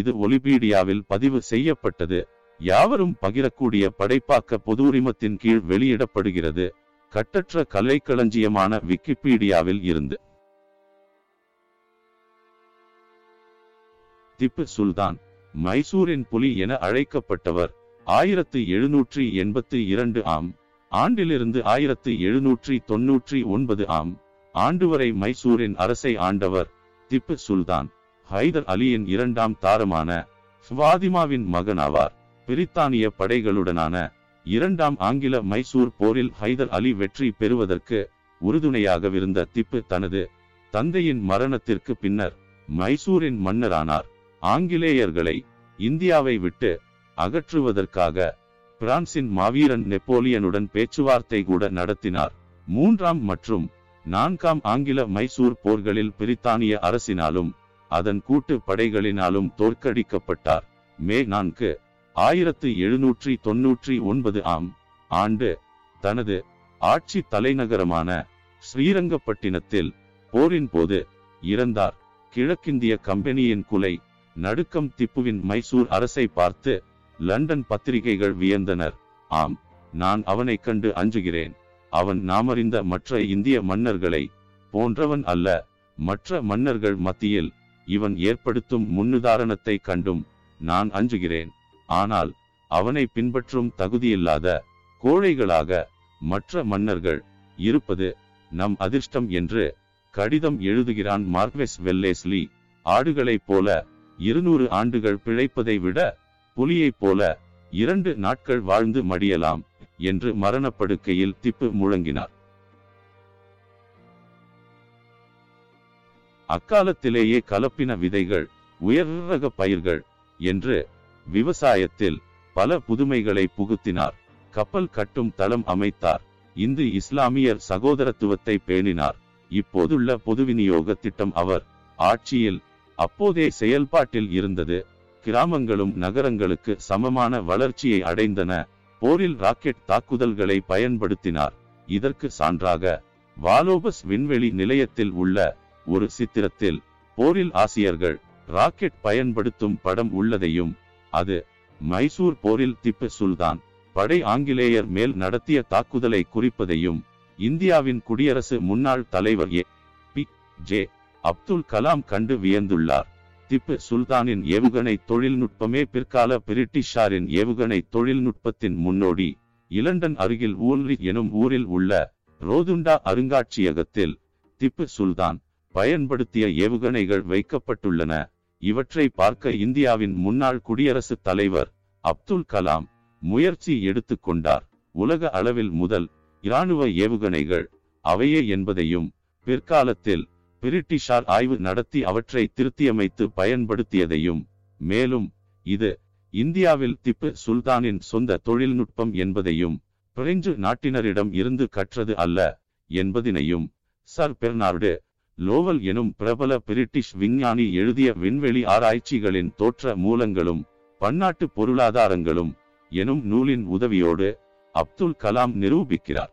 இது ஒலிபீடியாவில் பதிவு செய்யப்பட்டது. யாவரும் பகிரக்கூடிய படைப்பாக்க பொது உரிமத்தின் கீழ் வெளியிடப்படுகிறது. கட்டற்ற கலைக்களஞ்சியமான விக்கிபீடியாவில் இருந்து. திப்பு சுல்தான் மைசூரின் புலி என அழைக்கப்பட்டவர் ஆயிரத்து எழுநூற்றி எண்பத்தி இரண்டு ஆம் ஆண்டிலிருந்து ஆயிரத்து எழுநூற்றி தொன்னூற்றி ஒன்பது ஆம் ஆண்டு வரை மைசூரின் அரசை ஆண்டவர் திப்பு சுல்தான். ஹைதர் அலியின் இரண்டாம் தாரமான சுவாதிமாவின் மகன் ஆவார் பிரித்தானிய படைகளுடனான இரண்டாம் ஆங்கில மைசூர் போரில் ஹைதர் அலி வெற்றி பெறுவதற்கு உறுதுணையாகவிருந்த திப்பு தனது தந்தையின் மரணத்திற்கு பின்னர் மைசூரின் மன்னரானார். ஆங்கிலேயர்களை இந்தியாவை விட்டு அகற்றுவதற்காக பிரான்சின் மாவீரன் நெப்போலியனுடன் பேச்சுவார்த்தை கூட நடத்தினார். மூன்றாம் மற்றும் நான்காம் ஆங்கில மைசூர் போர்களில் பிரித்தானிய அரசினாலும் அதன் கூட்டு படைகளினாலும் தோற்கடிக்கப்பட்டார். மே நான்கு ஆயிரத்து எழுநூற்றி தொன்னூற்றி ஒன்பது ஆம் ஆண்டு தனது ஆட்சி தலைநகரமான ஸ்ரீரங்கப்பட்டினத்தில் போரின் போது இறந்தார். கிழக்கிந்திய கம்பெனியின் குலை நடுக்கம் திப்புவின் மைசூர் அரசை பார்த்து லண்டன் பத்திரிகைகள் வியந்தனர். ஆம் நான் அவனை கண்டு அஞ்சுகிறேன். அவன் நாமறிந்த மற்ற இந்திய மன்னர்களை போன்றவன் அல்ல மற்ற மன்னர்கள் மத்தியில் இவன் ஏற்படுத்தும் முன்னுதாரணத்தை கண்டும் நான் அஞ்சுகிறேன். ஆனால் அவனை பின்பற்றும் தகுதியில்லாத கோழைகளாக மற்ற மன்னர்கள் இருப்பது நம் அதிர்ஷ்டம் என்று கடிதம் எழுதுகிறான் மார்க்வெஸ் வெல்லேஸ்லி. ஆடுகளைப் போல இருநூறு ஆண்டுகள் பிழைப்பதை விட புலியைப் போல இரண்டு நாட்கள் வாழ்ந்து மடியலாம் என்று மரணப்படுக்கையில் திப்பு முழங்கினார். அக்காலத்திலேயே கலப்பின விதைகள் உயர் ரக பயிர்கள் என்று விவசாயத்தில் பல புதுமைகளை புகுத்தினார். கப்பல் கட்டும் தளம் அமைத்தார். இந்து இஸ்லாமியர் சகோதரத்துவத்தை பேணினார். இப்போதுள்ள பொது விநியோக திட்டம் அவர் ஆட்சியில் அப்போதே செயல்பாட்டில் இருந்தது. கிராமங்களும் நகரங்களுக்கு சமமான வளர்ச்சியை அடைந்தன. போரில் ராக்கெட் தாக்குதல்களை பயன்படுத்தினார். இதற்கு சான்றாக வாலோபஸ் விண்வெளி நிலையத்தில் உள்ள ஒரு சித்திரத்தில் போரில் ஆசியர்கள் ராக்கெட் பயன்படுத்தும் படம் உள்ளதையும் அது மைசூர் போரில் திப்பு சுல்தான் படை ஆங்கிலேயர் மேல் நடத்திய தாக்குதலை குறிப்பதையும் இந்தியாவின் குடியரசு முன்னாள் தலைவர் A. P. J. Abdul Kalam கண்டு வியந்துள்ளார். திப்பு சுல்தானின் ஏவுகணை தொழில்நுட்பமே பிற்கால பிரிட்டிஷாரின் ஏவுகணை தொழில்நுட்பத்தின் முன்னோடி. இலண்டன் அருகில் ஊல்ரி எனும் ஊரில் உள்ள ரோதுண்டா அருங்காட்சியகத்தில் திப்பு சுல்தான் பயன்படுத்திய ஏவுகணைகள் வைக்கப்பட்டுள்ளன. இவற்றை பார்க்க இந்தியாவின் முன்னாள் குடியரசுத் தலைவர் அப்துல் கலாம் முயற்சி எடுத்துக்கொண்டார் உலக அளவில் முதல் இராணுவ ஏவுகணைகள் அவையே என்பதையும் பிற்காலத்தில் பிரிட்டிஷார் ஆய்வு நடத்தி அவற்றை திருத்தியமைத்து பயன்படுத்தியதையும் மேலும் இது இந்தியாவில் திப்பு சுல்தானின் சொந்த தொழில்நுட்பம் என்பதையும் பிரெஞ்சு நாட்டினரிடம் இருந்து கற்றது அல்ல என்பதினையும் சர் பெர்னார்டு லோவல் எனும் பிரபல பிரிட்டிஷ் விஞ்ஞானி எழுதிய விண்வெளி ஆராய்ச்சிகளின் தோற்ற மூலங்களும் பன்னாட்டு பொருளாதாரங்களும் எனும் நூலின் உதவியோடு அப்துல் கலாம் நிரூபிக்கிறார்.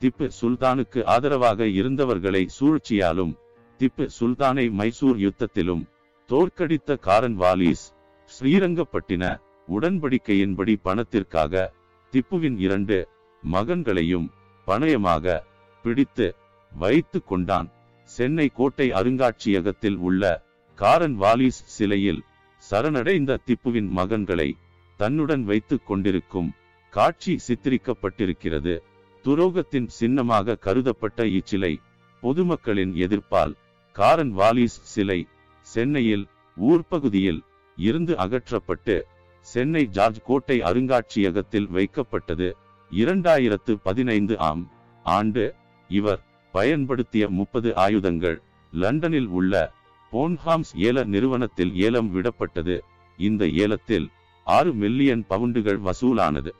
திப்பு சுல்தானுக்கு ஆதரவாக இருந்தவர்களை சூழ்ச்சியாலும் திப்பு சுல்தானை மைசூர் யுத்தத்திலும் தோற்கடித்த காரன் வாலிஸ் ஸ்ரீரங்கப்பட்டின உடன்படிக்கையின்படி பணத்திற்காக திப்புவின் இரண்டு மகன்களையும் பணயமாக பிடித்து வைத்து கொண்டான். சென்னை கோட்டை அருங்காட்சியகத்தில் உள்ள காரன் வாலிஸ் சிலையில் சரணடைந்த திப்புவின் மகன்களை தன்னுடன் வைத்துக் கொண்டிருக்கும் காட்சி சித்தரிக்கப்பட்டிருக்கிறது. துரோகத்தின் சின்னமாக கருதப்பட்ட இச்சிலை பொதுமக்களின் எதிர்ப்பால் காரன் வாலிஸ் சிலை சென்னையில் ஊர்ப்பகுதியில் இருந்து அகற்றப்பட்டு சென்னை ஜார்ஜ் கோட்டை அருங்காட்சியகத்தில் வைக்கப்பட்டது. இரண்டாயிரத்து பதினைந்து ஆம் ஆண்டு இவர் பயன்படுத்திய முப்பது ஆயுதங்கள் லண்டனில் உள்ள போன்ஹாம்ஸ் ஏல நிறுவனத்தில் ஏலம் விடப்பட்டது. இந்த ஏலத்தில் ஆறு மில்லியன் பவுண்டுகள் வசூலானது.